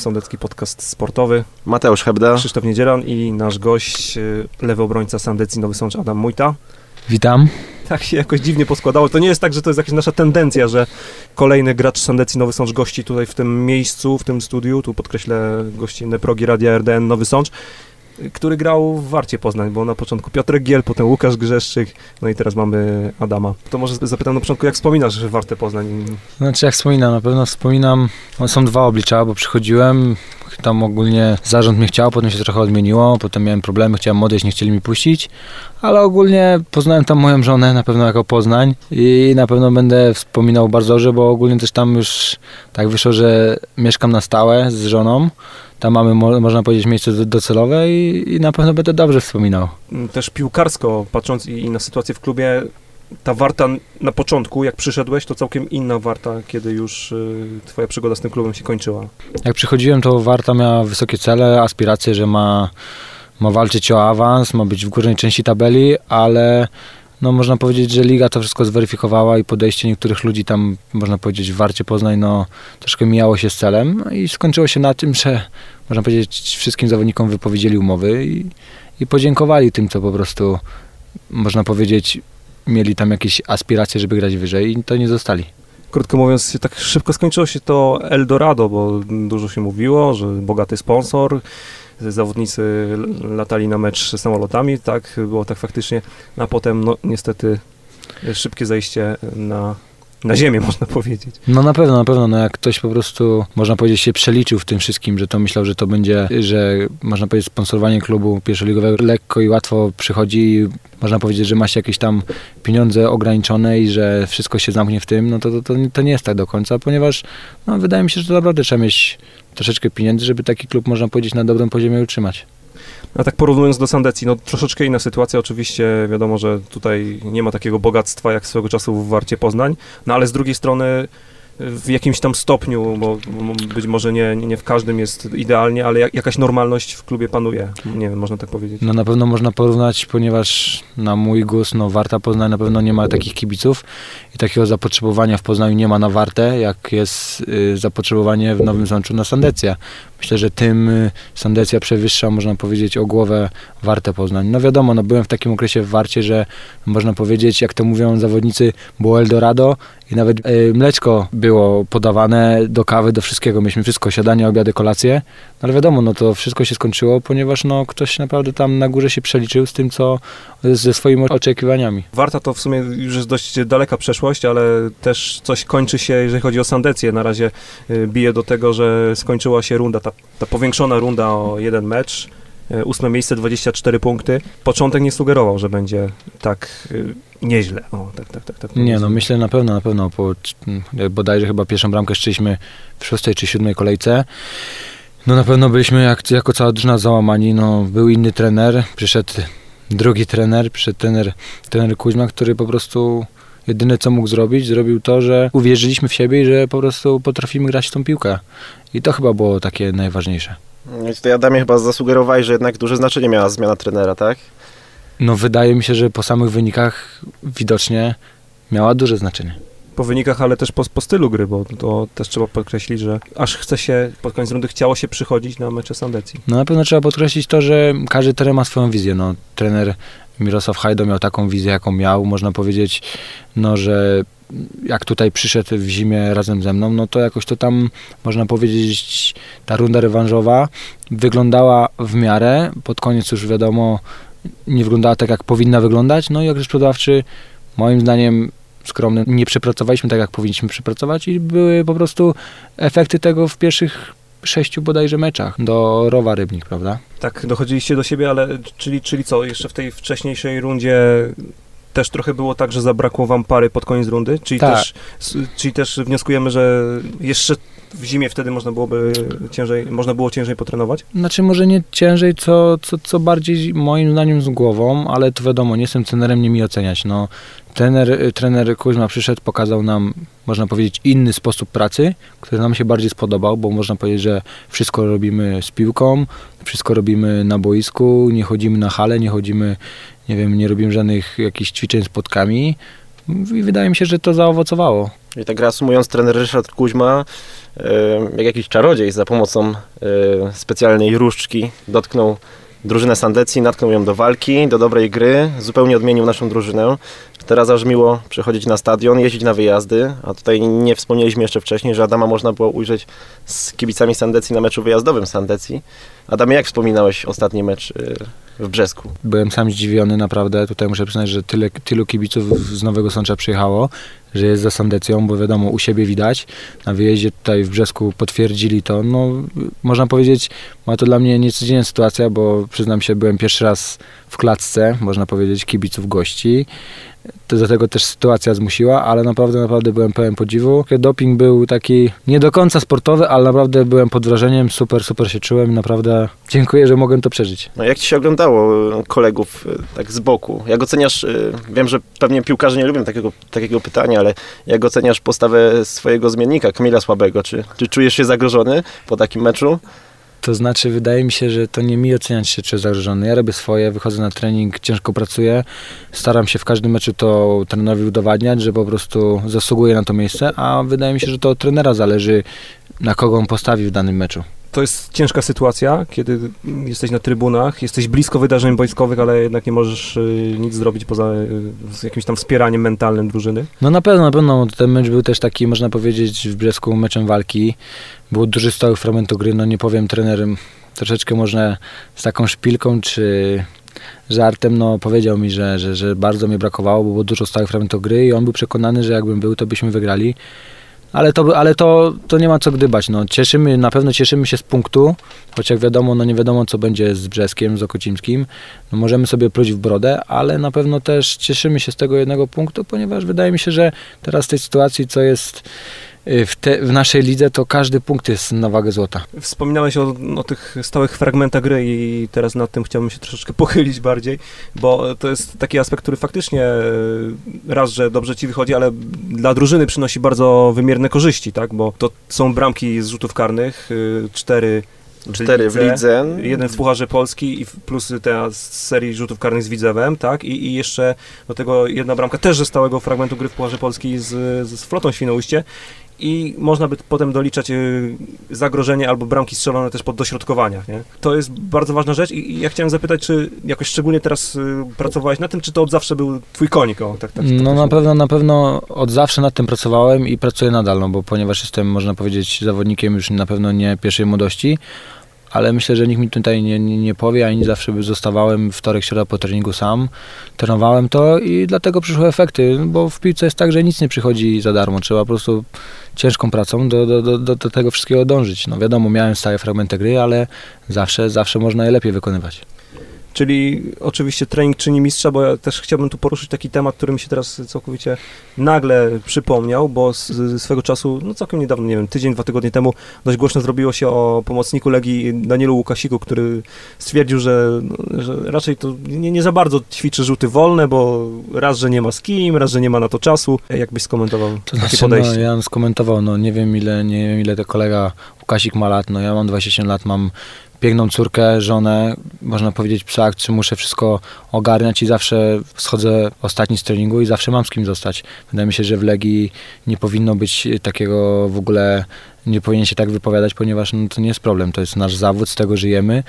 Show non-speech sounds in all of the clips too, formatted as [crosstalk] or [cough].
Sądecki Podcast Sportowy. Mateusz Hebda. Krzysztof Niedzielan i nasz gość, y, lewy obrońca Sandecji Nowy Sącz, Adam Mujta. Witam. Tak się jakoś dziwnie poskładało. To nie jest tak, że to jest jakaś nasza tendencja, że kolejny gracz Sandecji Nowy Sącz gości tutaj w tym miejscu, w tym studiu, tu podkreślę gościnne progi Radia RDN Nowy Sącz, który grał w Warcie Poznań, bo na początku Piotrek Giel, potem Łukasz Grzeszczyk, no i teraz mamy Adama. To może zapytam na początku, jak wspominasz Wartę Poznań? Znaczy jak wspominam, na pewno wspominam, są dwa oblicza, bo przychodziłem, tam ogólnie zarząd mnie chciał, potem się trochę odmieniło, potem miałem problemy, chciałem odejść, nie chcieli mi puścić, ale ogólnie poznałem tam moją żonę, na pewno jako Poznań i na pewno będę wspominał bardzo dobrze, bo ogólnie też tam już tak wyszło, że mieszkam na stałe z żoną, tam mamy, można powiedzieć, miejsce docelowe i, i na pewno będę dobrze wspominał. Też piłkarsko, patrząc i, i na sytuację w klubie, ta warta na początku, jak przyszedłeś, to całkiem inna warta, kiedy już y, twoja przygoda z tym klubem się kończyła. Jak przychodziłem, to warta miała wysokie cele, aspiracje, że ma, ma walczyć o awans, ma być w górnej części tabeli, ale no można powiedzieć, że liga to wszystko zweryfikowała i podejście niektórych ludzi tam, można powiedzieć, w Warcie Poznań, no troszkę mijało się z celem i skończyło się na tym, że można powiedzieć, wszystkim zawodnikom wypowiedzieli umowy i, i podziękowali tym, co po prostu, można powiedzieć, mieli tam jakieś aspiracje, żeby grać wyżej i to nie zostali. Krótko mówiąc, tak szybko skończyło się to Eldorado, bo dużo się mówiło, że bogaty sponsor, zawodnicy latali na mecz samolotami, tak, było tak faktycznie, a potem no niestety szybkie zejście na na ziemię, [laughs] można powiedzieć. No na pewno, na pewno. No jak ktoś po prostu, można powiedzieć, się przeliczył w tym wszystkim, że to myślał, że to będzie, że można powiedzieć, sponsorowanie klubu pierwszoligowego lekko i łatwo przychodzi można powiedzieć, że ma się jakieś tam pieniądze ograniczone i że wszystko się zamknie w tym, no to, to, to, to nie jest tak do końca, ponieważ no, wydaje mi się, że to naprawdę trzeba mieć troszeczkę pieniędzy, żeby taki klub, można powiedzieć, na dobrym poziomie utrzymać. A tak porównując do Sandecji, no troszeczkę inna sytuacja, oczywiście wiadomo, że tutaj nie ma takiego bogactwa jak swego czasu w Warcie Poznań, no ale z drugiej strony w jakimś tam stopniu, bo, być może nie, nie w każdym jest idealnie, ale jak, jakaś normalność w klubie panuje. Nie wiem, można tak powiedzieć. No na pewno można porównać, ponieważ na mój gust, no Warta Poznań na pewno nie ma takich kibiców i takiego zapotrzebowania w Poznaniu nie ma na Wartę, jak jest y, zapotrzebowanie w Nowym Sączu na Sandecję. Myślę, że tym y, Sandecja przewyższa, można powiedzieć, o głowę Wartę Poznań. No wiadomo, no byłem w takim okresie w Warcie, że można powiedzieć, jak to mówią zawodnicy, było Eldorado i nawet y, mleczko było podawane do kawy, do wszystkiego. Mieliśmy wszystko, siadanie, obiady, kolacje. No ale wiadomo, no to wszystko się skończyło, ponieważ no ktoś naprawdę tam na górze się przeliczył z tym, co ze swoimi oczekiwaniami. Warta to w sumie już jest dość daleka przeszłość, ale też coś kończy się, jeżeli chodzi o Sandecję. Na razie y, bije do tego, że skończyła się runda, ta, ta powiększona runda o jeden mecz. Y, ósme miejsce, 24 punkty. Początek nie sugerował, że będzie tak y, nieźle. O, tak, tak, tak, tak nie, no myślę na pewno, na pewno. Po, bodajże chyba pierwszą bramkę szczyliśmy w szóstej czy siódmej kolejce. No na pewno byliśmy jak, jako cała drużyna załamani. No, był inny trener, przyszedł drugi trener, przyszedł trener, trener Kuźma, który po prostu jedyne co mógł zrobić, zrobił to, że uwierzyliśmy w siebie i że po prostu potrafimy grać w tą piłkę. I to chyba było takie najważniejsze. I tutaj Adamie chyba zasugerowałeś, że jednak duże znaczenie miała zmiana trenera, tak? No wydaje mi się, że po samych wynikach widocznie miała duże znaczenie po wynikach, ale też po, po, stylu gry, bo to też trzeba podkreślić, że aż chce się, pod koniec rundy chciało się przychodzić na mecze Sandecji. No na pewno trzeba podkreślić to, że każdy trener ma swoją wizję. No, trener Mirosław Hajdo miał taką wizję, jaką miał. Można powiedzieć, no, że jak tutaj przyszedł w zimie razem ze mną, no to jakoś to tam, można powiedzieć, ta runda rewanżowa wyglądała w miarę. Pod koniec już wiadomo, nie wyglądała tak, jak powinna wyglądać. No i okres sprzedawczy, moim zdaniem, skromny. Nie przepracowaliśmy tak, jak powinniśmy przepracować i były po prostu efekty tego w pierwszych sześciu bodajże meczach do Rowa Rybnik, prawda? Tak, dochodziliście do siebie, ale czyli, czyli co, jeszcze w tej wcześniejszej rundzie też trochę było tak, że zabrakło wam pary pod koniec rundy? Czyli, tak. też, czyli też wnioskujemy, że jeszcze w zimie wtedy można byłoby ciężej, można było ciężej potrenować? Znaczy może nie ciężej, co, co, co bardziej moim zdaniem z głową, ale to wiadomo, nie jestem trenerem, nie mi oceniać. No, trener, trener Kuźma przyszedł, pokazał nam, można powiedzieć, inny sposób pracy, który nam się bardziej spodobał, bo można powiedzieć, że wszystko robimy z piłką, wszystko robimy na boisku, nie chodzimy na hale, nie chodzimy, nie wiem, nie robimy żadnych jakichś ćwiczeń z podkami, I wydaje mi się, że to zaowocowało. I tak reasumując, trener Ryszard Kuźma, e, jak jakiś czarodziej za pomocą e, specjalnej różdżki dotknął drużynę Sandecji, natknął ją do walki, do dobrej gry, zupełnie odmienił naszą drużynę. Teraz aż miło przychodzić na stadion, jeździć na wyjazdy, a tutaj nie wspomnieliśmy jeszcze wcześniej, że Adama można było ujrzeć z kibicami Sandecji na meczu wyjazdowym Sandecji. Adamie, jak wspominałeś ostatni mecz y, w Brzesku? Byłem sam zdziwiony naprawdę, tutaj muszę przyznać, że tyle, tylu kibiców z Nowego Sącza przyjechało, że jest za Sandecją, bo wiadomo, u siebie widać. Na wyjeździe tutaj w Brzesku potwierdzili to. No, można powiedzieć, ma to dla mnie niecodzienna sytuacja, bo przyznam się, byłem pierwszy raz w klatce, można powiedzieć, kibiców gości. To do tego też sytuacja zmusiła, ale naprawdę, naprawdę byłem pełen podziwu. Doping był taki nie do końca sportowy, ale naprawdę byłem pod wrażeniem, super, super się czułem i naprawdę dziękuję, że mogłem to przeżyć. No jak Ci się oglądało kolegów e, tak z boku? Jak oceniasz, e, wiem, że pewnie piłkarze nie lubią takiego, takiego pytania, ale jak oceniasz postawę swojego zmiennika, Kamila Słabego? Czy, czy czujesz się zagrożony po takim meczu? To znaczy, wydaje mi się, że to nie mi oceniać się, czy zagrożony. Ja robię swoje, wychodzę na trening, ciężko pracuję, staram się w każdym meczu to trenerowi udowadniać, że po prostu zasługuję na to miejsce, a wydaje mi się, że to od trenera zależy, na kogo on postawi w danym meczu to jest ciężka sytuacja, kiedy jesteś na trybunach, jesteś blisko wydarzeń wojskowych, ale jednak nie możesz y, nic zrobić poza y, jakimś tam wspieraniem mentalnym drużyny. No na pewno, na pewno. Ten mecz był też taki, można powiedzieć, w Brzesku meczem walki. Było duży stałych fragmentów gry, no nie powiem trenerem, troszeczkę może z taką szpilką, czy żartem, no powiedział mi, że, że, że bardzo mi brakowało, bo było dużo stałych fragmentów gry i on był przekonany, że jakbym był, to byśmy wygrali. Ale to, ale to, to nie ma co gdybać. No, cieszymy, na pewno cieszymy się z punktu, choć jak wiadomo, no nie wiadomo co będzie z Brzeskiem, z Okocimskim. No, możemy sobie pluć w brodę, ale na pewno też cieszymy się z tego jednego punktu, ponieważ wydaje mi się, że teraz w tej sytuacji, co jest w, te, w, naszej lidze to każdy punkt jest na wagę złota. Wspominałeś o, o, tych stałych fragmentach gry i teraz nad tym chciałbym się troszeczkę [laughs] pochylić bardziej, bo to jest taki aspekt, który faktycznie y, raz, że dobrze ci wychodzi, ale dla drużyny przynosi bardzo wymierne korzyści, tak, bo to są bramki z rzutów karnych, y, cztery Cztery w lidze. Jeden w Pucharze Polski i plus te z serii rzutów karnych z Widzewem, tak? I, I, jeszcze do tego jedna bramka też ze stałego fragmentu gry w Pucharze Polski z, z Flotą Świnoujście i można by potem doliczać y, zagrożenie albo bramki strzelone też pod dośrodkowania. Nie? To jest bardzo ważna rzecz i ja chciałem zapytać, czy jakoś szczególnie teraz y, pracowałeś na tym, czy to od zawsze był twój konik? O, tak, tak, tak, no na pewno, na pewno od zawsze nad tym pracowałem i pracuję nadal, no bo ponieważ jestem, można powiedzieć, zawodnikiem już na pewno nie pierwszej młodości, ale myślę, że nikt mi tutaj nie, nie, nie powie, ani zawsze zostawałem wtorek, środa po treningu sam, trenowałem to i dlatego przyszły efekty, bo w piłce jest tak, że nic nie przychodzi za darmo, trzeba po prostu ciężką pracą do, do, do, do tego wszystkiego dążyć. No wiadomo, miałem stałe fragmenty gry, ale zawsze, zawsze można je lepiej wykonywać. Czyli oczywiście trening czyni mistrza, bo ja też chciałbym tu poruszyć taki temat, który mi się teraz całkowicie nagle przypomniał, bo z, z swego czasu, no całkiem niedawno, nie wiem, tydzień, dwa tygodnie temu dość głośno zrobiło się o pomocniku Legii Danielu Łukasiku, który stwierdził, że, no, że raczej to nie, nie, za bardzo ćwiczy rzuty wolne, bo raz, że nie ma z kim, raz, że nie ma na to czasu. Jak byś skomentował to znaczy, no, podejście? No, ja bym skomentował, no nie wiem ile, nie wiem ile to kolega Łukasik ma lat, no ja mam 27 lat, mam piękną córkę, żonę, można powiedzieć psa, czy muszę wszystko ogarniać i zawsze schodzę ostatni z treningu i zawsze mam z kim zostać. Wydaje mi się, że w Legii nie powinno być takiego w ogóle nie powinien się tak wypowiadać, ponieważ no, to nie jest problem, to jest nasz zawód, z tego żyjemy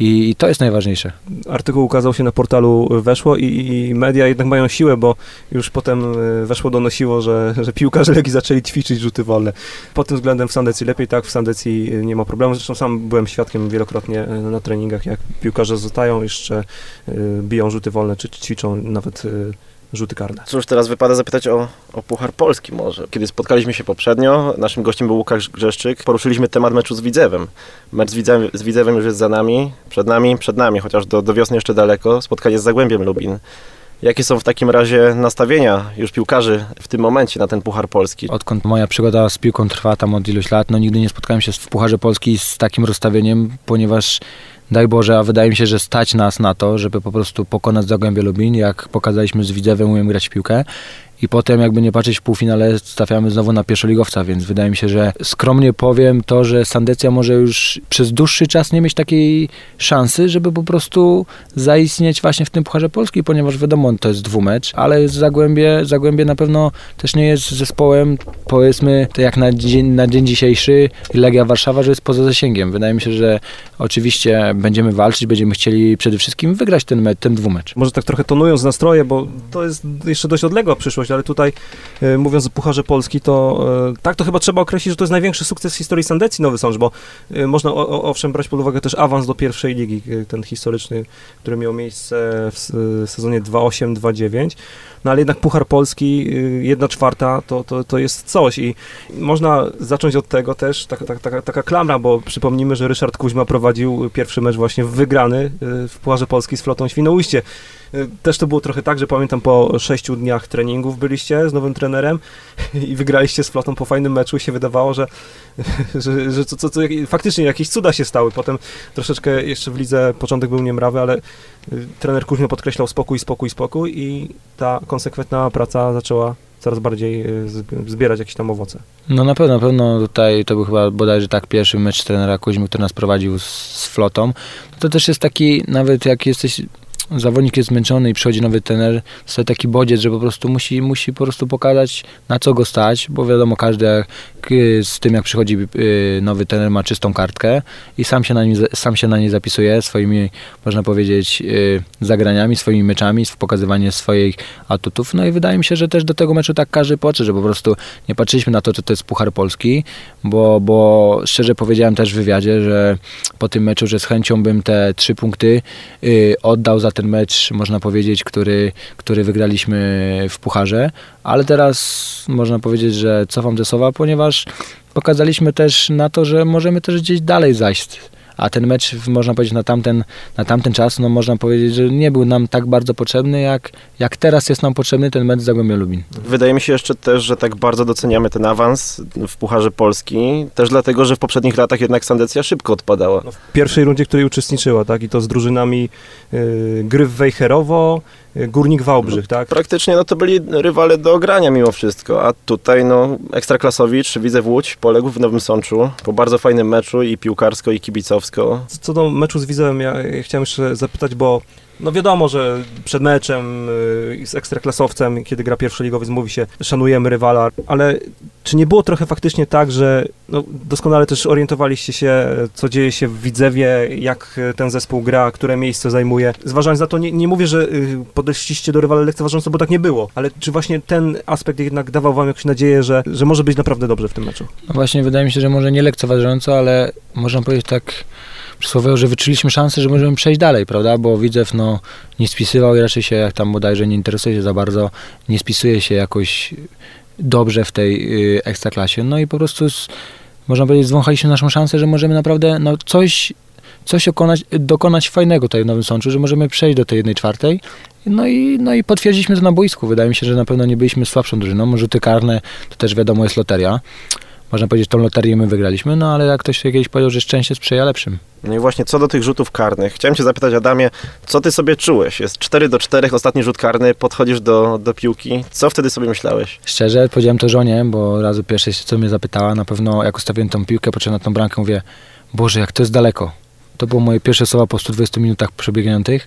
i, i to jest najważniejsze. Artykuł ukazał się na portalu Weszło i, i, media jednak mają siłę, bo już potem e, Weszło donosiło, że, że piłkarze Legii zaczęli ćwiczyć rzuty wolne. Pod tym względem w Sandecji lepiej, tak, w Sandecji nie ma problemu, zresztą sam byłem świadkiem wielokrotnie e, na treningach, jak piłkarze zostają, jeszcze e, biją rzuty wolne, czy ćwiczą nawet rzuty karne. Cóż, teraz wypada zapytać o, o Puchar Polski może. Kiedy spotkaliśmy się poprzednio, naszym gościem był Łukasz Grzeszczyk, poruszyliśmy temat meczu z Widzewem. Mecz z Widzewem, z Widzewem już jest za nami, przed nami, przed nami, chociaż do, do wiosny jeszcze daleko, spotkanie z Zagłębiem Lubin. Jakie są w takim razie nastawienia już piłkarzy w tym momencie na ten Puchar Polski? Odkąd moja przygoda z piłką trwa tam od iluś lat, no nigdy nie spotkałem się w Pucharze Polski z takim rozstawieniem, ponieważ daj Boże, a wydaje mi się, że stać nas na to, żeby po prostu pokonać Zagłębie Lubin, jak pokazaliśmy z Widzewem, umiem grać w piłkę i potem jakby nie patrzeć w półfinale stawiamy znowu na pierwszoligowca, więc wydaje mi się, że skromnie powiem to, że Sandecja może już przez dłuższy czas nie mieć takiej szansy, żeby po prostu zaistnieć właśnie w tym Pucharze Polski, ponieważ wiadomo, to jest dwumecz, ale Zagłębie, Zagłębie na pewno też nie jest zespołem, powiedzmy, jak na dzień, na dzień dzisiejszy Legia Warszawa, że jest poza zasięgiem. Wydaje mi się, że oczywiście będziemy walczyć, będziemy chcieli przede wszystkim wygrać ten, ten dwumecz. Może tak trochę tonując nastroje, bo to jest jeszcze dość odległa przyszłość, ale tutaj e, mówiąc o Pucharze Polski, to e, tak to chyba trzeba określić, że to jest największy sukces w historii Sandecji Nowy Sącz, bo e, można o, o, owszem brać pod uwagę też awans do pierwszej ligi, ten historyczny, który miał miejsce w, sezonie 2-8-2-9, no ale jednak Puchar Polski, y, jedna czwarta, to, to, to jest coś i można zacząć od tego też, taka, taka, taka, taka klamra, bo przypomnijmy, że Ryszard Kuźma prowadził pierwszy mecz właśnie wygrany y, w Pucharze Polski z flotą Świnoujście. Y, Też to było trochę tak, że pamiętam po sześciu dniach treningów byliście z nowym trenerem [laughs] i wygraliście z flotą po fajnym meczu i się wydawało, że, [laughs] że, że co, co, co, faktycznie jakieś cuda się stały. Potem troszeczkę jeszcze w lidze początek był niemrawy, ale y, trener Kuźmio podkreślał spokój, spokój, spokój i ta konsekwentna praca zaczęła coraz bardziej zb- zbierać jakieś tam owoce. No na pewno, na pewno tutaj to był chyba bodajże tak pierwszy mecz trenera Kuźmy, który nas prowadził z, z flotą. To też jest taki, nawet jak jesteś, zawodnik jest zmęczony i przychodzi nowy trener, to taki bodziec, że po prostu musi, musi po prostu pokazać na co go stać, bo wiadomo każdy y, z tym jak przychodzi y, nowy trener ma czystą kartkę i sam się na, nim, sam się na niej zapisuje swoimi, można powiedzieć, y, zagraniami, swoimi meczami, pokazywanie swoich atutów. No i wydaje mi się, że też do tego meczu tak każdy podszedł, że po prostu nie patrzyliśmy na to, że to jest Puchar Polski, bo, bo szczerze powiedziałem też w wywiadzie, że po tym meczu, że z chęcią bym te trzy punkty oddał za ten mecz, można powiedzieć, który, który wygraliśmy w Pucharze, ale teraz można powiedzieć, że cofam te słowa, ponieważ pokazaliśmy też na to, że możemy też gdzieś dalej zajść. A ten mecz, można powiedzieć, na tamten, na tamten czas, no można powiedzieć, że nie był nam tak bardzo potrzebny, jak, jak teraz jest nam potrzebny ten mecz z Zagłębiem Lubin. Wydaje mi się jeszcze też, że tak bardzo doceniamy ten awans w Pucharze Polski, też dlatego, że w poprzednich latach jednak Sandecja szybko odpadała. No, w pierwszej rundzie, której uczestniczyła, tak, i to z drużynami y, Gryf Wejherowo, y, Górnik Wałbrzych, tak? Praktycznie no to byli rywale do ogrania mimo wszystko, a tutaj no Ekstraklasowicz, widzę w Łódź, poległ w Nowym Sączu po bardzo fajnym meczu i piłkarsko i kibicowsko. Co- do meczu z Widzewem, ja chciałem jeszcze zapytać, bo no wiadomo, że przed meczem y, z ekstraklasowcem, kiedy gra pierwszoligowiec, mówi się, szanujemy rywala, ale czy nie było trochę faktycznie tak, że no, doskonale też orientowaliście się, co dzieje się w Widzewie, jak ten zespół gra, które miejsce zajmuje. Zważając na to, nie, nie mówię, że y, podeszliście do rywala lekceważąco, bo tak nie było, ale czy właśnie ten aspekt jednak dawał wam jakąś nadzieję, że, że może być naprawdę dobrze w tym meczu? No właśnie, wydaje mi się, że może nie lekceważąco, ale można powiedzieć tak przysłowiowo, że wyczuliśmy szansę, że możemy przejść dalej, prawda? Bo Widzew no, nie spisywał i raczej się, jak tam bodajże nie interesuje się za bardzo, nie spisuje się jakoś dobrze w tej y, ekstraklasie. No i po prostu, z, można powiedzieć, zwąchaliśmy naszą szansę, że możemy naprawdę no, coś, coś okonać, dokonać fajnego tutaj w Nowym Sączu, że możemy przejść do tej jednej czwartej. No i, no i potwierdziliśmy to na boisku. Wydaje mi się, że na pewno nie byliśmy słabszą drużyną. Rzuty karne to też wiadomo jest loteria. Można powiedzieć, tą loterię my wygraliśmy, no ale jak ktoś kiedyś powiedział, że szczęście sprzyja lepszym. No i właśnie co do tych rzutów karnych, chciałem cię zapytać Adamie, co ty sobie czułeś? Jest 4 do 4, ostatni rzut karny, podchodzisz do, do piłki, co wtedy sobie myślałeś? Szczerze powiedziałem to żonie, bo razu pierwsze co mnie zapytała, na pewno jak ustawiłem tą piłkę, patrzę na tą bramkę, mówię, Boże, jak to jest daleko. To było moje pierwsze słowa po 120 minutach przebiegających.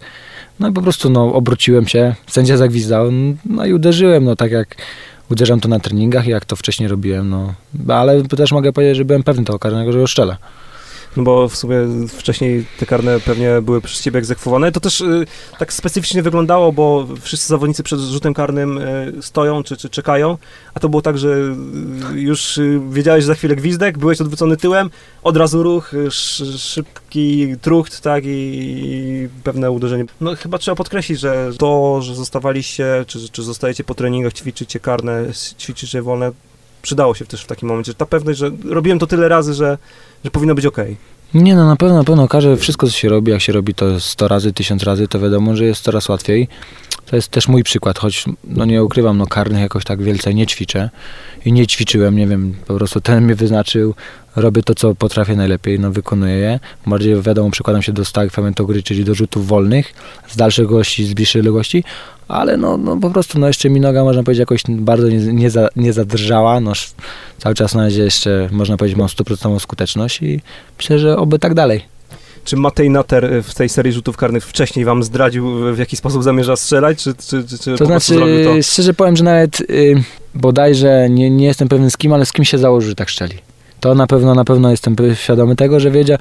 No i po prostu no, obróciłem się, sędzia zagwizdał, no i uderzyłem, no tak jak uderzam to na treningach, jak to wcześniej robiłem, no. Ale też mogę powiedzieć, że byłem pewny tego karnego, że go strzelę. No bo w sumie wcześniej te karne pewnie były przez ciebie egzekwowane. To też y, tak specyficznie wyglądało, bo wszyscy zawodnicy przed rzutem karnym y, stoją czy, czy czekają, a to było tak, że y, już y, wiedziałeś, że za chwilę gwizdek, byłeś odwrócony tyłem, od razu ruch, y, sz, szybki trucht, tak, i, i pewne uderzenie. No chyba trzeba podkreślić, że to, że zostawaliście, czy, czy zostajecie po treningach, ćwiczycie karne, ćwiczycie wolne, przydało się też w takim momencie. Ta pewność, że robiłem to tyle razy, że, że powinno być okej. Nie no, na pewno, na pewno każde, wszystko co się robi, jak się robi to 100 razy, 1000 razy, to wiadomo, że jest coraz łatwiej. To jest też mój przykład, choć no nie ukrywam, no karnych jakoś tak wielce nie ćwiczę i nie ćwiczyłem, nie wiem, po prostu ten mnie wyznaczył, robię to, co potrafię najlepiej, no wykonuję je. Bardziej wiadomo, przykładam się do stałych fragmentów gry, czyli do rzutów wolnych, z dalszej gości, z bliższej odległości, ale no, no po prostu, no jeszcze mi noga, można powiedzieć, jakoś bardzo nie, nie, za, nie zadrżała, no cały czas na razie jeszcze, można powiedzieć, mam stuprocentową skuteczność i myślę, że oby tak dalej. Czy Matej Nater y, w tej serii rzutów karnych wcześniej wam zdradził, y, w jaki sposób zamierza strzelać? Czy, czy, czy, czy to znaczy, to? szczerze powiem, że nawet y, bodajże nie, nie jestem pewien z kim, ale z kim się założył, że tak strzeli. To na pewno, na pewno jestem świadomy tego, że wiedział,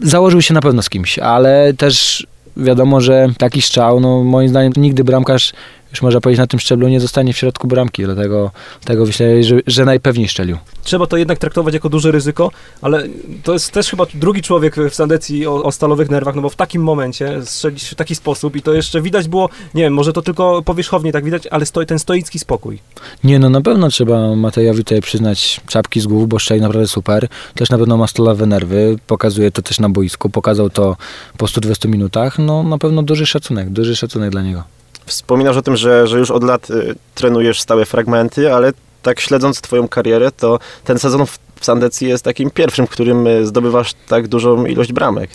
założył się na pewno z kimś, ale też wiadomo, że taki strzał, no moim zdaniem nigdy bramkarz już można powiedzieć na tym szczeblu nie zostanie w środku bramki, dlatego tego myślę, że, że najpewniej szczelił. Trzeba to jednak traktować jako duże ryzyko, ale to jest też chyba drugi człowiek w Sandecji o, o stalowych nerwach, no bo w takim momencie strzelić w taki sposób i to jeszcze widać było, nie wiem, może to tylko powierzchownie tak widać, ale stoi, ten stoicki spokój. Nie, no na pewno trzeba Matejowi tutaj przyznać czapki z głów, bo szczeli naprawdę super. Też na pewno ma stalowe nerwy, pokazuje to też na boisku, pokazał to po 120 minutach, no na pewno duży szacunek, duży szacunek dla niego. Wspominasz o tym, że, że już od lat y, trenujesz stałe fragmenty, ale tak śledząc twoją karierę, to ten sezon w, Sandecji jest takim pierwszym, w którym y, zdobywasz tak dużą ilość bramek.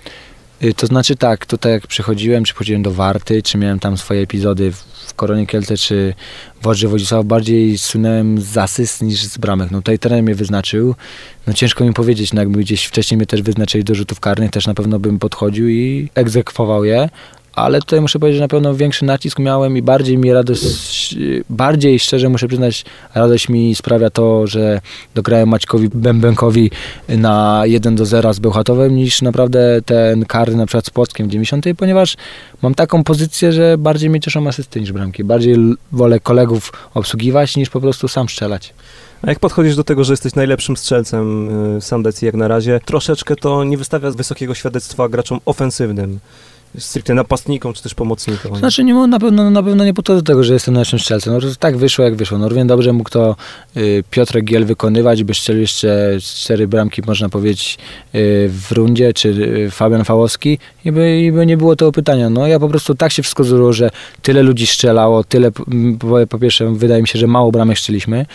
Y, to znaczy tak, tutaj jak przychodziłem, czy chodziłem do Warty, czy miałem tam swoje epizody w Koronie Kielce, czy w Odrze Wodzisław, bardziej sunąłem z asyst niż z bramek. No tutaj trener mnie wyznaczył, no ciężko mi powiedzieć, no jakby gdzieś wcześniej mnie też wyznaczyli do rzutów karnych, też na pewno bym podchodził i egzekwował je, ale tutaj muszę powiedzieć, że na pewno większy nacisk miałem i bardziej mi radość, bardziej szczerze muszę przyznać, radość mi sprawia to, że dograłem Maćkowi Bębenkowi na 1 do 0 z Bełchatowem niż naprawdę ten karny na przykład z Płockiem w 90, ponieważ mam taką pozycję, że bardziej mnie cieszą asysty niż bramki. Bardziej wolę kolegów obsługiwać niż po prostu sam strzelać. A jak podchodzisz do tego, że jesteś najlepszym strzelcem y, Sandecji jak na razie, troszeczkę to nie wystawia wysokiego świadectwa graczom ofensywnym stricte napastnikom, czy też pomocnikom. Znaczy nie, na, pewno, na pewno nie podchodzę do tego, że jestem naszym strzelcem. No, tak wyszło, jak wyszło. No, równie dobrze mógł to y, Piotr Giel wykonywać, by strzelił jeszcze cztery bramki, można powiedzieć, y, w rundzie, czy y, Fabian Fałowski i by, i by nie było tego pytania. No ja po prostu tak się wszystko złożyło, że tyle ludzi strzelało, tyle, po, po pierwsze wydaje mi się, że mało bramek strzeliśmy,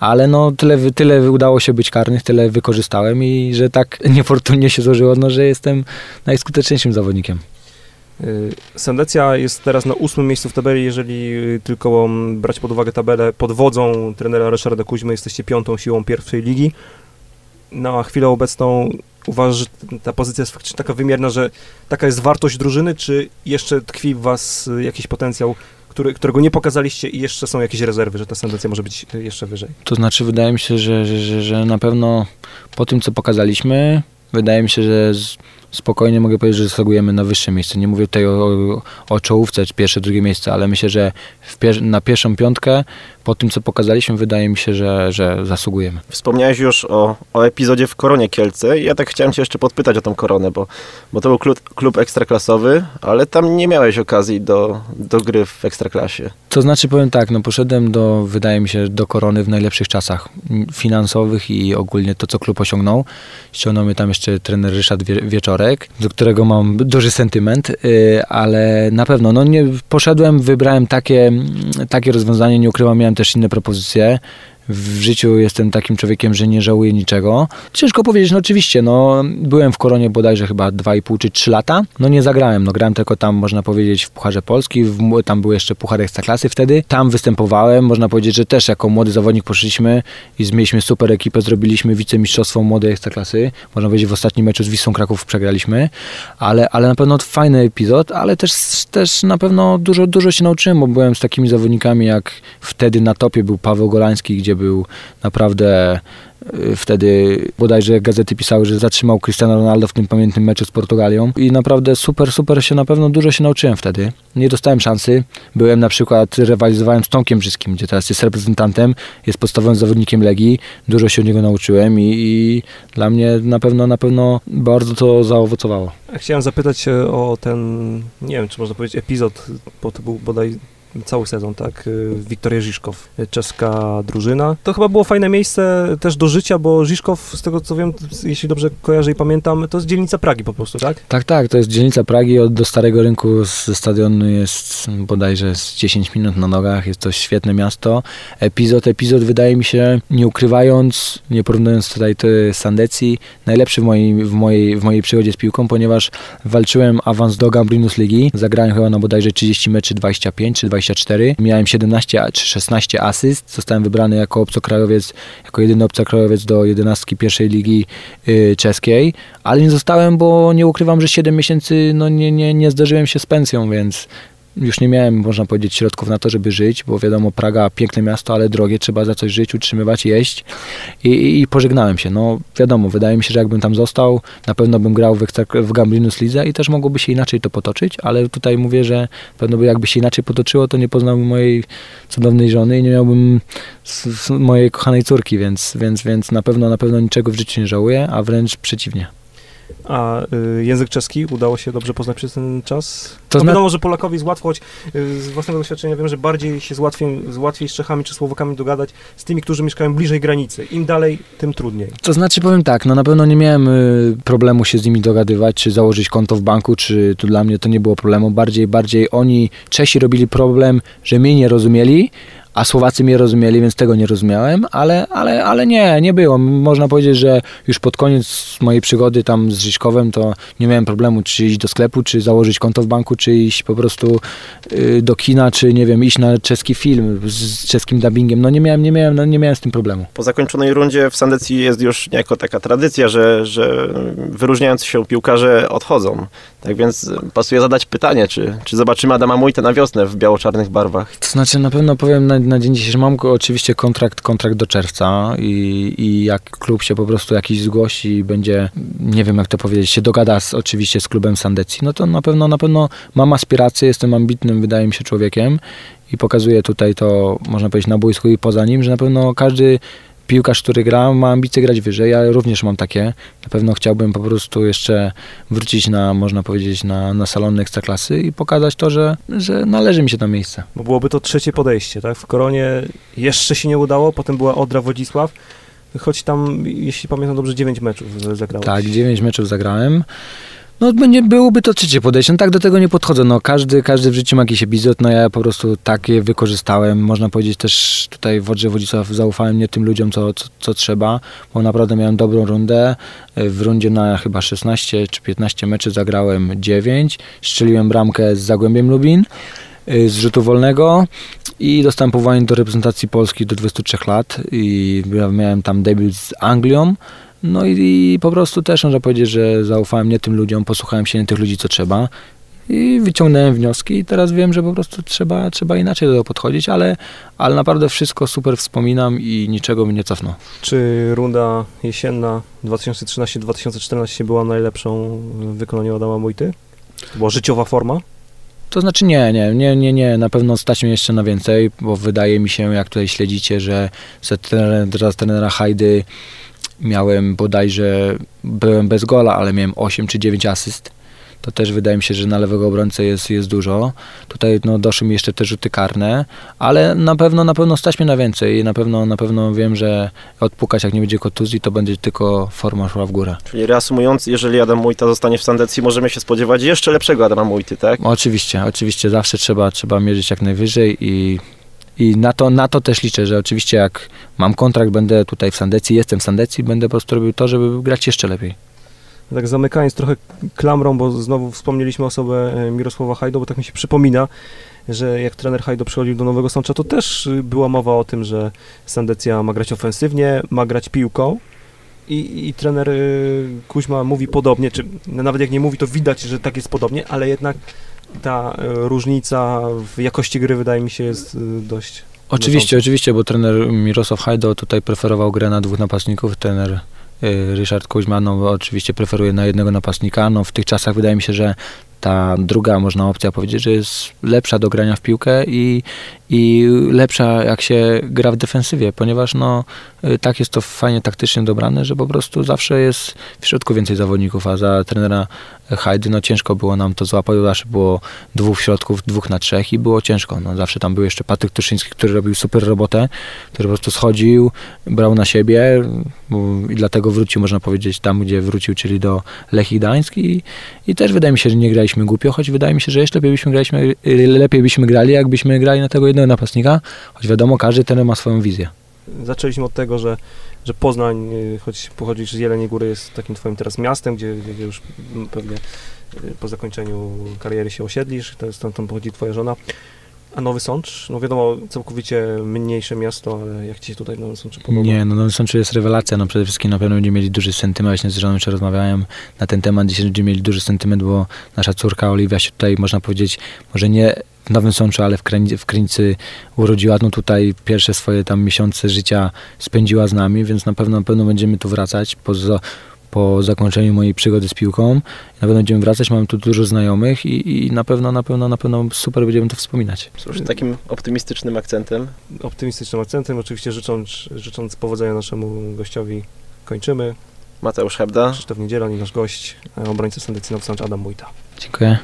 ale no tyle, tyle udało się być karnych, tyle wykorzystałem i że tak [laughs] niefortunnie się złożyło, no, że jestem najskuteczniejszym zawodnikiem. Y, Sandecja jest teraz na ósmym miejscu w tabeli, jeżeli y, tylko mm, brać pod uwagę tabelę pod wodzą trenera Ryszarda Kuźmy, jesteście piątą siłą pierwszej ligi. Na chwilę obecną uważasz, że ta pozycja jest faktycznie taka wymierna, że taka jest wartość drużyny, czy jeszcze tkwi w was y, jakiś potencjał, który, którego nie pokazaliście i jeszcze są jakieś rezerwy, że ta Sandecja może być jeszcze wyżej? To znaczy, wydaje mi się, że, że, że, że na pewno po tym, co pokazaliśmy, wydaje mi się, że z spokojnie mogę powiedzieć, że zasługujemy na wyższe miejsce. Nie mówię tutaj o, o czołówce, czy pierwsze, drugie miejsce, ale myślę, że pier na pierwszą piątkę po tym, co pokazaliśmy, wydaje mi się, że, że zasługujemy. Wspomniałeś już o, o epizodzie w Koronie Kielce ja tak chciałem Cię jeszcze podpytać o tą Koronę, bo, bo to był klub, klub ekstraklasowy, ale tam nie miałeś okazji do, do gry w ekstraklasie. To znaczy, powiem tak, no poszedłem do, wydaje mi się, do Korony w najlepszych czasach finansowych i ogólnie to, co klub osiągnął. Ściągnął mnie tam jeszcze trener Ryszard Wie Wieczorek, do którego mam duży sentyment, yy, ale na pewno, no nie, poszedłem, wybrałem takie, takie rozwiązanie, nie ukrywam, miałem też inne propozycje w życiu jestem takim człowiekiem, że nie żałuję niczego. Ciężko powiedzieć, no oczywiście, no byłem w Koronie bodajże chyba 2,5 czy 3 lata, no nie zagrałem, no grałem tylko tam, można powiedzieć, w Pucharze Polski, w, tam był jeszcze Puchar Ekstraklasy wtedy, tam występowałem, można powiedzieć, że też jako młody zawodnik poszliśmy i mieliśmy super ekipę, zrobiliśmy wicemistrzostwo młodej Ekstraklasy, można powiedzieć w ostatnim meczu z Wisłą Kraków przegraliśmy, ale, ale na pewno fajny epizod, ale też, też na pewno dużo, dużo się nauczyłem, bo byłem z takimi zawodnikami jak wtedy na topie był Paweł Golański, gdzie był naprawdę y, wtedy bodajże gazety pisały, że zatrzymał Cristiano Ronaldo w tym pamiętnym meczu z Portugalią i naprawdę super, super się na pewno dużo się nauczyłem wtedy. Nie dostałem szansy. Byłem na przykład, rywalizowałem z Tomkiem Brzyskim, gdzie teraz jest reprezentantem, jest podstawowym zawodnikiem Legii. Dużo się od niego nauczyłem i, i dla mnie na pewno, na pewno bardzo to zaowocowało. Chciałem zapytać o ten, nie wiem, czy można powiedzieć epizod, bo to był bodaj cały sezon, tak. Y, Wiktoria Żiszkow, y, czeska drużyna. To chyba było fajne miejsce też do życia, bo Żiszkow, z tego co wiem, jeśli dobrze kojarzę i pamiętam, to jest dzielnica Pragi po prostu, tak? Tak, tak, to jest dzielnica Pragi. Od do Starego Rynku ze stadionu jest bodajże z 10 minut na nogach. Jest to świetne miasto. Epizod, epizod wydaje mi się, nie ukrywając, nie porównując tutaj Sandecji, najlepszy w mojej, w, mojej, w mojej przygodzie z piłką, ponieważ walczyłem awans do Gambrinus Ligi. Zagrałem chyba na bodajże 30 meczy, 25 czy 24. Miałem 17 czy 16 asyst. Zostałem wybrany jako obcokrajowiec, jako jedyny obcokrajowiec do 11 pierwszej ligi y, czeskiej, ale nie zostałem, bo nie ukrywam, że 7 miesięcy no, nie, nie, nie zderzyłem się z pensją, więc już nie miałem, można powiedzieć, środków na to, żeby żyć, bo wiadomo, Praga piękne miasto, ale drogie, trzeba za coś żyć, utrzymywać, jeść i, i, pożegnałem się. No wiadomo, wydaje mi się, że jakbym tam został, na pewno bym grał w, w Gambrinus Lidze i też mogłoby się inaczej to potoczyć, ale tutaj mówię, że pewno by jakby się inaczej potoczyło, to nie poznałbym mojej cudownej żony i nie miałbym mojej kochanej córki, więc, więc, więc na pewno, na pewno niczego w życiu nie żałuję, a wręcz przeciwnie. A y, język czeski udało się dobrze poznać przez ten czas? To no wiadomo, że Polakowi jest łatwo, choć y, z własnego doświadczenia wiem, że bardziej się z łatwiej, z łatwiej z Czechami czy Słowakami dogadać z tymi, którzy mieszkają bliżej granicy. Im dalej, tym trudniej. To znaczy powiem tak, no na pewno nie miałem y, problemu się z nimi dogadywać, czy założyć konto w banku, czy tu dla mnie to nie było problemu. Bardziej, bardziej oni, Czesi robili problem, że mnie nie rozumieli, a Słowacy mnie rozumieli, więc tego nie rozumiałem, ale, ale, ale nie, nie było. Można powiedzieć, że już pod koniec mojej przygody tam z Żyśkowem to nie miałem problemu, czy iść do sklepu, czy założyć konto w banku, czy iść po prostu y, do kina, czy nie wiem, iść na czeski film z czeskim dubbingiem. No nie miałem, nie miałem, no, nie miałem z tym problemu. Po zakończonej rundzie w Sandecji jest już niejako taka tradycja, że, że wyróżniający się piłkarze odchodzą. Tak więc pasuje zadać pytanie, czy, czy zobaczymy Adama Mujtę na wiosnę w biało-czarnych barwach? To znaczy na pewno powiem na, na dzień dzisiejszy mam oczywiście kontrakt, kontrakt do czerwca i, i jak klub się po prostu jakiś zgłosi i będzie, nie wiem jak to powiedzieć, się dogada z, oczywiście z klubem Sandecji, no to na pewno, na pewno mam aspiracje, jestem ambitnym, wydaje mi się, człowiekiem i pokazuję tutaj to, można powiedzieć, na boisku i poza nim, że na pewno każdy piłkarz, który gra, ma ambicje grać wyżej. Ja również mam takie. Na pewno chciałbym po prostu jeszcze wrócić na, można powiedzieć, na, na salony ekstraklasy i pokazać to, że, że należy mi się to miejsce. Bo byłoby to trzecie podejście, tak? W Koronie jeszcze się nie udało, potem była Odra Wodzisław, choć tam, jeśli pamiętam dobrze, 9 meczów zagrałeś. Tak, 9 meczów zagrałem. No będzie, byłoby to trzecie podejście. No tak do tego nie podchodzę. No każdy, każdy w życiu ma jakiś epizod, no ja po prostu takie wykorzystałem. Można powiedzieć też tutaj w Odrze Wodzisław zaufałem nie tym ludziom, co, co, co, trzeba, bo naprawdę miałem dobrą rundę. W rundzie na chyba 16 czy 15 meczy zagrałem 9. Strzeliłem bramkę z Zagłębiem Lubin y, z rzutu wolnego i dostałem powołanie do reprezentacji Polski do 23 lat i miałem tam debiut z Anglią no i, i, po prostu też można powiedzieć, że zaufałem nie tym ludziom, posłuchałem się nie tych ludzi, co trzeba i wyciągnąłem wnioski i teraz wiem, że po prostu trzeba, trzeba inaczej do tego podchodzić, ale, ale naprawdę wszystko super wspominam i niczego mi nie cofną. Czy runda jesienna 2013-2014 była najlepszą w wykonaniu Adama Mujty? To była życiowa forma? To znaczy nie, nie, nie, nie, nie, na pewno stać mnie jeszcze na więcej, bo wydaje mi się, jak tutaj śledzicie, że za trenera, trenera Hajdy miałem bodajże, byłem bez gola, ale miałem 8 czy 9 asyst. To też wydaje mi się, że na lewego obrońcę jest, jest dużo. Tutaj no, doszły mi jeszcze te rzuty karne, ale na pewno na pewno stać mnie na więcej i na pewno na pewno wiem, że odpukać jak nie będzie kontuzji, to będzie tylko forma szła w górę. Czyli reasumując, jeżeli Adam Mujta zostanie w Sandecji, możemy się spodziewać jeszcze lepszego Adama Mujty, tak? Oczywiście, oczywiście zawsze trzeba, trzeba mierzyć jak najwyżej i i na to, na to też liczę, że oczywiście jak mam kontrakt, będę tutaj w Sandecji, jestem w Sandecji, będę po prostu robił to, żeby grać jeszcze lepiej. Tak zamykając trochę klamrą, bo znowu wspomnieliśmy osobę e, Mirosława Hajdo, bo tak mi się przypomina, że jak trener Hajdo przychodził do Nowego Sącza, to też była mowa o tym, że Sandecja ma grać ofensywnie, ma grać piłką, i, i trener e, Kuźma mówi podobnie, czy nawet jak nie mówi, to widać, że tak jest podobnie, ale jednak ta e, różnica w jakości gry wydaje mi się jest e, dość... Oczywiście, oczywiście, bo trener Mirosław Hajdo tutaj preferował grę na dwóch napastników, trener e, Ryszard Kuźma, no oczywiście preferuje na jednego napastnika, no w tych czasach wydaje mi się, że ta druga, można opcja powiedzieć, że jest lepsza do grania w piłkę i, i lepsza jak się gra w defensywie, ponieważ no, y, tak jest to fajnie taktycznie dobrane, że po prostu zawsze jest w środku więcej zawodników, a za trenera Hajdy no ciężko było nam to złapać, zawsze było dwóch środków, dwóch na trzech i było ciężko. No, zawsze tam był jeszcze Patryk Tuszyński, który robił super robotę, który po prostu schodził, brał na siebie i dlatego wrócił, można powiedzieć, tam, gdzie wrócił, czyli do Lechii Gdańsk i, i też wydaje mi się, że nie graliśmy głupio, choć wydaje mi się, że jeszcze lepiej byśmy, graliśmy, y, lepiej byśmy grali, jakbyśmy grali na tego jednego napastnika, choć wiadomo, każdy trener ma swoją wizję. Zaczęliśmy od tego, że, że Poznań, y, choć pochodzisz z Jeleniej Góry, jest takim twoim teraz miastem, gdzie, gdzie już mm, pewnie y, po zakończeniu kariery się osiedlisz, to jest, tam, tam pochodzi twoja żona. A Nowy Sącz, no wiadomo, całkowicie mniejsze miasto, ale jak ci się tutaj w Nowym Sączu podoba? Nie, no Nowy Sącz jest rewelacja. No przede wszystkim na pewno będziemy mieli duży sentyment. Właśnie z żoną jeszcze rozmawiałem na ten temat. Dzisiaj będziemy mieli duży sentyment, bo nasza córka Oliwia się tutaj, można powiedzieć, może nie w Nowym Sączu, ale w, Kręci, w Krynicy urodziła. No tutaj pierwsze swoje tam miesiące życia spędziła z nami, więc na pewno, na pewno będziemy tu wracać po, za, po zakończeniu mojej przygody z piłką. Na pewno będziemy wracać, mam tu dużo znajomych i, i na pewno, na pewno, na pewno super będziemy to wspominać. Cóż, takim optymistycznym akcentem Optymistycznym akcentem, oczywiście życząc, życząc powodzenia naszemu gościowi kończymy. Mateusz Hebda. Krzysztof Niedziela i nasz gość, e, obrońca Sandecji Nowy Sącz Adam Wójta. Dziękuję.